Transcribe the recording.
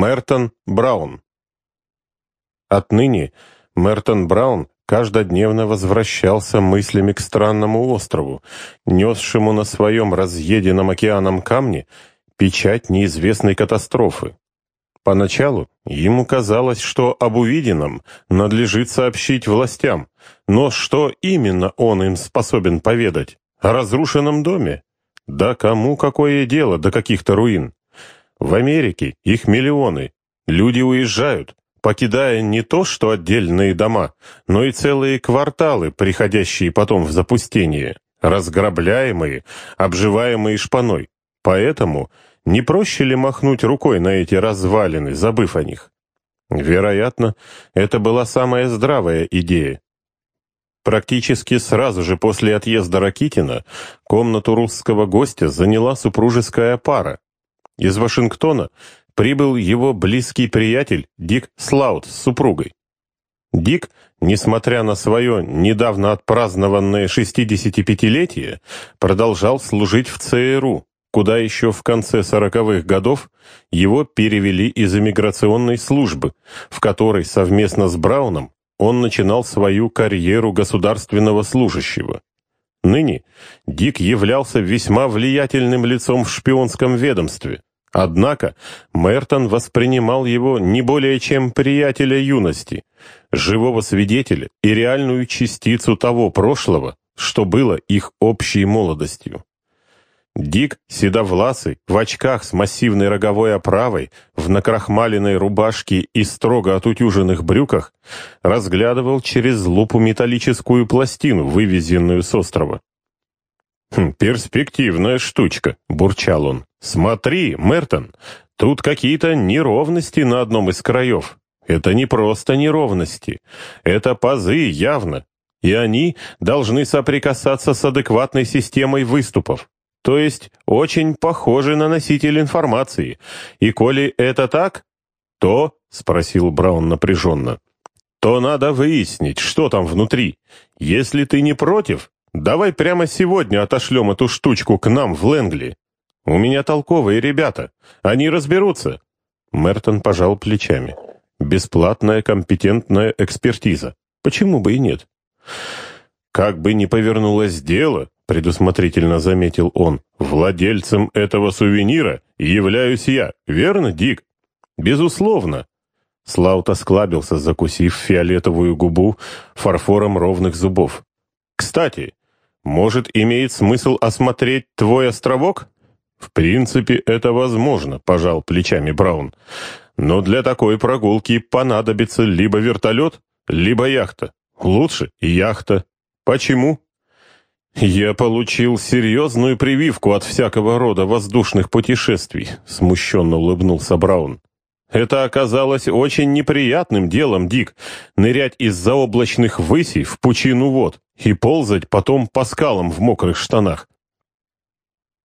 Мертон Браун. Отныне Мертон Браун каждодневно возвращался мыслями к странному острову, несшему на своем разъеденном океаном камне печать неизвестной катастрофы. Поначалу ему казалось, что об увиденном надлежит сообщить властям, но что именно он им способен поведать? О разрушенном доме? Да кому какое дело до каких-то руин? В Америке их миллионы. Люди уезжают, покидая не то что отдельные дома, но и целые кварталы, приходящие потом в запустение, разграбляемые, обживаемые шпаной. Поэтому не проще ли махнуть рукой на эти развалины, забыв о них? Вероятно, это была самая здравая идея. Практически сразу же после отъезда Ракитина комнату русского гостя заняла супружеская пара, из Вашингтона прибыл его близкий приятель Дик Слаут с супругой. Дик, несмотря на свое недавно отпразднованное 65-летие, продолжал служить в ЦРУ, куда еще в конце сороковых годов его перевели из иммиграционной службы, в которой совместно с Брауном он начинал свою карьеру государственного служащего. Ныне Дик являлся весьма влиятельным лицом в шпионском ведомстве, Однако Мертон воспринимал его не более чем приятеля юности, живого свидетеля и реальную частицу того прошлого, что было их общей молодостью. Дик, седовласый, в очках с массивной роговой оправой, в накрахмаленной рубашке и строго отутюженных брюках, разглядывал через лупу металлическую пластину, вывезенную с острова. «Хм, «Перспективная штучка», — бурчал он. «Смотри, Мертон, тут какие-то неровности на одном из краев. Это не просто неровности, это пазы явно, и они должны соприкасаться с адекватной системой выступов. То есть очень похожи на носитель информации. И коли это так, то, — спросил Браун напряженно, — то надо выяснить, что там внутри. Если ты не против, Давай прямо сегодня отошлем эту штучку к нам в Лэнгли. У меня толковые ребята. Они разберутся. Мертон пожал плечами. Бесплатная компетентная экспертиза. Почему бы и нет? Как бы ни повернулось дело, предусмотрительно заметил он, владельцем этого сувенира являюсь я, верно, Дик? Безусловно. Слаут осклабился, закусив фиолетовую губу фарфором ровных зубов. Кстати, может, имеет смысл осмотреть твой островок? В принципе, это возможно, пожал плечами Браун. Но для такой прогулки понадобится либо вертолет, либо яхта. Лучше яхта. Почему? Я получил серьезную прививку от всякого рода воздушных путешествий, смущенно улыбнулся Браун. Это оказалось очень неприятным делом, Дик, нырять из заоблачных высей в пучину вод и ползать потом по скалам в мокрых штанах.